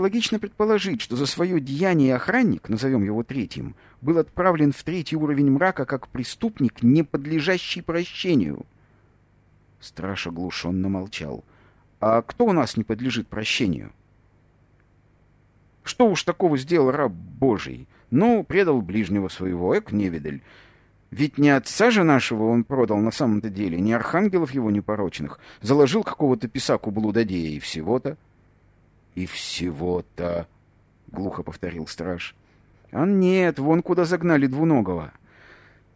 логично предположить, что за свое деяние охранник, назовем его третьим, был отправлен в третий уровень мрака как преступник, не подлежащий прощению. Страж оглушенно молчал. «А кто у нас не подлежит прощению?» «Что уж такого сделал раб Божий? Ну, предал ближнего своего, эк, невидаль. Ведь не отца же нашего он продал на самом-то деле, не архангелов его непорочных. Заложил какого-то писаку блудодея и всего-то. И всего-то, — глухо повторил страж. А нет, вон куда загнали двуногого.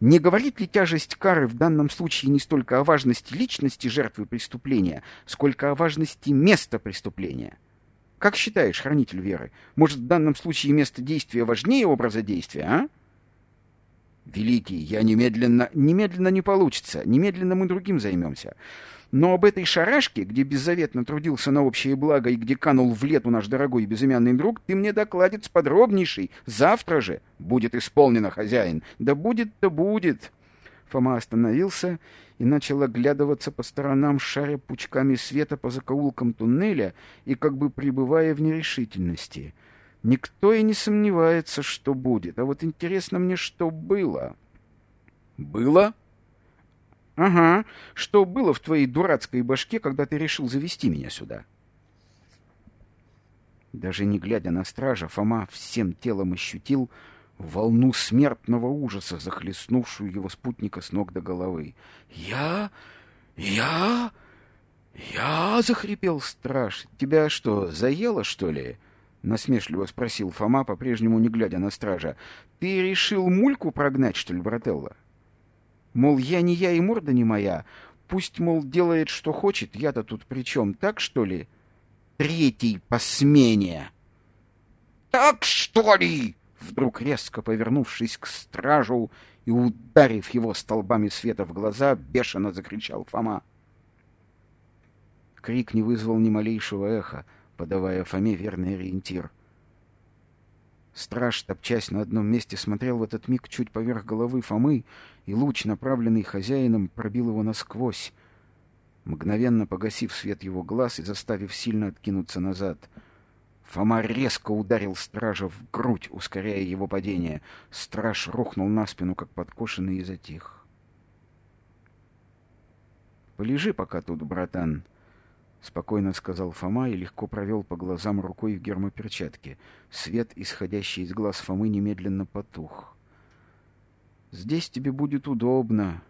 Не говорит ли тяжесть кары в данном случае не столько о важности личности жертвы преступления, сколько о важности места преступления? Как считаешь, хранитель веры, может в данном случае место действия важнее образа действия, а? Великий, я немедленно... Немедленно не получится. Немедленно мы другим займемся. Но об этой шарашке, где беззаветно трудился на общее благо и где канул в лету наш дорогой и безымянный друг, ты мне докладец подробнейший. Завтра же будет исполнено, хозяин. Да будет-то будет. Фома остановился и начал оглядываться по сторонам, шаря пучками света по закоулкам туннеля и как бы пребывая в нерешительности — Никто и не сомневается, что будет. А вот интересно мне, что было. Было? Ага. Что было в твоей дурацкой башке, когда ты решил завести меня сюда? Даже не глядя на стража, Фома всем телом ощутил волну смертного ужаса, захлестнувшую его спутника с ног до головы. «Я? Я? Я?» — захрипел страж. «Тебя что, заело, что ли?» — насмешливо спросил Фома, по-прежнему не глядя на стража. — Ты решил мульку прогнать, что ли, брателла? Мол, я не я и морда не моя. Пусть, мол, делает, что хочет, я-то тут при чем, так, что ли? Третий по смене! — Так, что ли? Вдруг резко повернувшись к стражу и ударив его столбами света в глаза, бешено закричал Фома. Крик не вызвал ни малейшего эха, подавая Фоме верный ориентир. Страж, топчась на одном месте, смотрел в этот миг чуть поверх головы Фомы, и луч, направленный хозяином, пробил его насквозь, мгновенно погасив свет его глаз и заставив сильно откинуться назад. Фома резко ударил стража в грудь, ускоряя его падение. Страж рухнул на спину, как подкошенный, и затих. «Полежи пока тут, братан», — спокойно сказал Фома и легко провел по глазам рукой в гермоперчатке. Свет, исходящий из глаз Фомы, немедленно потух. «Здесь тебе будет удобно,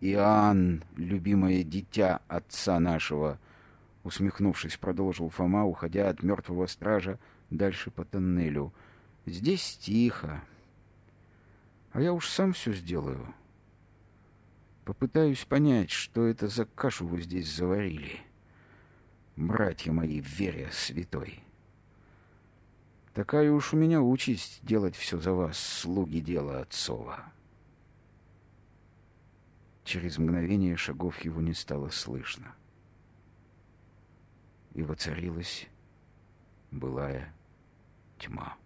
Иоанн, любимое дитя отца нашего», — усмехнувшись, продолжил Фома, уходя от мертвого стража дальше по тоннелю. «Здесь тихо. А я уж сам все сделаю. Попытаюсь понять, что это за кашу вы здесь заварили» братья мои в вере святой. Такая уж у меня участь делать все за вас, слуги дела отцова. Через мгновение шагов его не стало слышно. И воцарилась былая тьма.